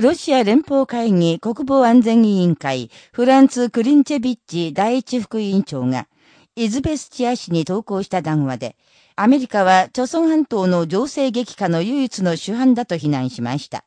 ロシア連邦会議国防安全委員会フランツ・クリンチェビッチ第一副委員長が、イズベスチア氏に投稿した談話で、アメリカは朝鮮半島の情勢激化の唯一の主犯だと非難しました。